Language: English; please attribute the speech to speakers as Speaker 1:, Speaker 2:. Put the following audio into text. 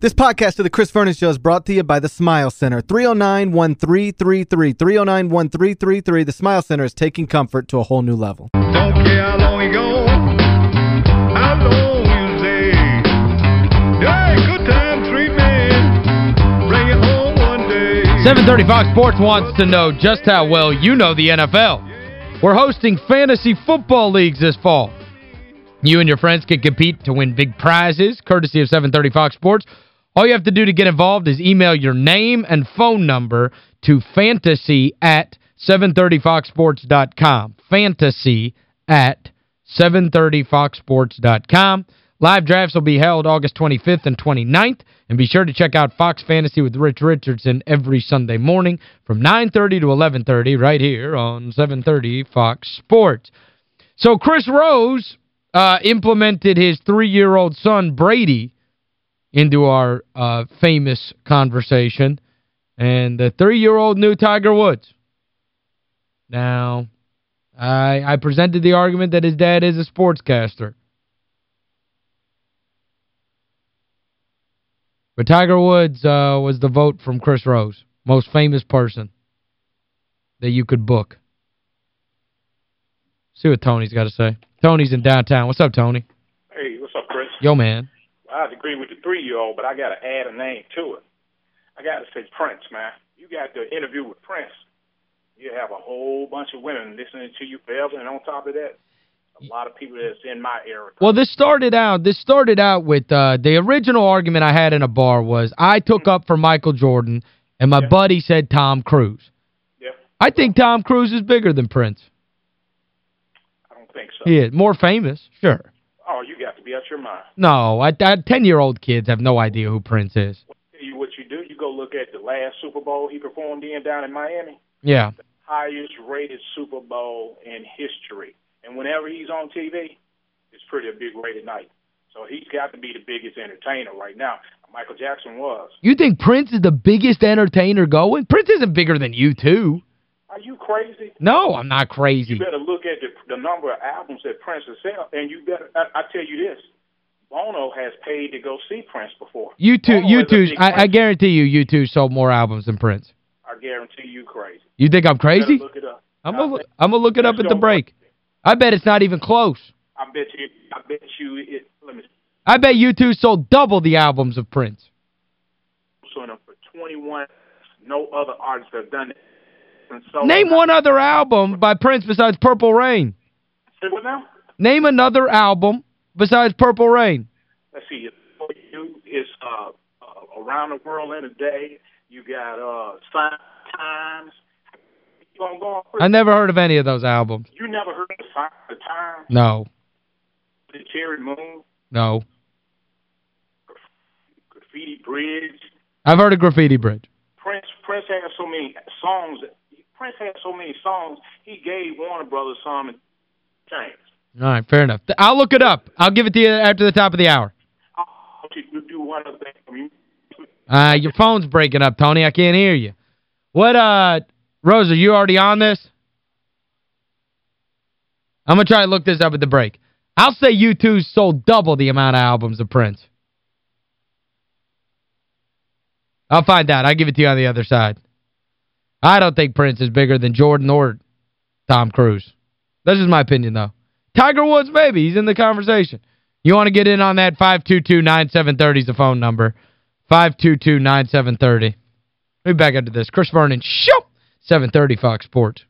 Speaker 1: This podcast of the Chris Vernon Show is brought to you by the Smile Center. 309-1333. 309-1333. The Smile Center is taking comfort to a whole new level.
Speaker 2: Don't care how long you go, how long you stay. Hey, good time, sweet man. Bring it home one day.
Speaker 3: 730 Fox Sports wants to know just how well you know the NFL. We're hosting fantasy football leagues this fall. You and your friends can compete to win big prizes, courtesy of 730 Fox Sports. All you have to do to get involved is email your name and phone number to fantasy at 730foxsports.com. Fantasy at 730foxsports.com. Live drafts will be held August 25th and 29th. And be sure to check out Fox Fantasy with Rich Richardson every Sunday morning from 9.30 to 11.30 right here on 730 Fox Sports. So Chris Rose uh, implemented his three-year-old son, Brady, into our uh, famous conversation. And the three-year-old knew Tiger Woods. Now, I, I presented the argument that his dad is a sportscaster. But Tiger Woods uh, was the vote from Chris Rose, most famous person that you could book. See what Tony's got to say. Tony's in downtown. What's up, Tony?
Speaker 4: Hey, what's up, Chris?
Speaker 3: Yo, man.
Speaker 4: I agree with the three-year-old, but I got to add a name to it. I got to say Prince, man. You got the interview with Prince. You have a whole bunch of women listening to you forever, and on top of that, a lot of people that's in my era.
Speaker 3: Well, this started out this started out with uh, the original argument I had in a bar was I took up for Michael Jordan and my
Speaker 4: Yeah.
Speaker 3: buddy said Tom Cruise.
Speaker 4: Yeah,
Speaker 3: I think Tom Cruise is bigger than Prince.
Speaker 4: I don't think so.
Speaker 3: He is more famous, sure.
Speaker 4: Oh, you got to be out your mind.
Speaker 3: No, I, I, 10-year-old kids have no idea who Prince is.
Speaker 4: You what you do. You go look at the last Super Bowl he performed in down in Miami.
Speaker 3: Yeah.
Speaker 4: Highest rated Super Bowl in history. And whenever he's on TV, it's pretty a big rated night. So he's got to be the biggest entertainer right now. Michael Jackson was.
Speaker 3: You think Prince is the biggest entertainer going? Prince isn't bigger than
Speaker 4: U2. Crazy?
Speaker 3: No, I'm not crazy.
Speaker 4: You better look at the, the number of albums that Prince has sold, and you better. I, I tell you this: Bono has paid to go see Prince before.
Speaker 3: U2,
Speaker 4: Bono U2,
Speaker 3: I, I guarantee you, U2 sold more albums than Prince.
Speaker 4: I guarantee you, crazy.
Speaker 3: You think I'm crazy?
Speaker 4: Look it up.
Speaker 3: I'm gonna I'm gonna look it up at the break. I bet it's not even close.
Speaker 4: I bet you. I bet you. It, let me.
Speaker 3: I bet U2 sold double the albums of Prince.
Speaker 4: So for 21, no other artists have done it. And so
Speaker 3: Name one other album by Prince besides Purple Rain.
Speaker 4: Say what now?
Speaker 3: Name another album besides Purple Rain.
Speaker 4: Let's see. For you, it's uh, uh, around the world in a day. You got uh, Sign Times. You gonna go on?
Speaker 3: I never heard of any of those albums.
Speaker 4: You never heard of Sign of Times?
Speaker 3: No.
Speaker 4: The Cherry Moon,
Speaker 3: No.
Speaker 4: Graffiti Bridge.
Speaker 3: I've heard of Graffiti Bridge.
Speaker 4: Prince Prince has so many songs. Prince had so many songs. He gave Warner Brothers some and changed.
Speaker 3: All right, fair enough. I'll look it up. I'll give it to you after the top of the hour.
Speaker 4: I want you do one other thing for me.
Speaker 3: Uh, your phone's breaking up, Tony. I can't hear you. What, uh, Rose, are you already on this? I'm going to try to look this up at the break. I'll say U2 sold double the amount of albums of Prince. I'll find out. I'll give it to you on the other side. I don't think Prince is bigger than Jordan or Tom Cruise. That's just my opinion, though. Tiger Woods, maybe. He's in the conversation. You want to get in on that, 522-9730 is the phone number. 522-9730. We'll be back after this. Chris Vernon, show! 730 Fox Sports.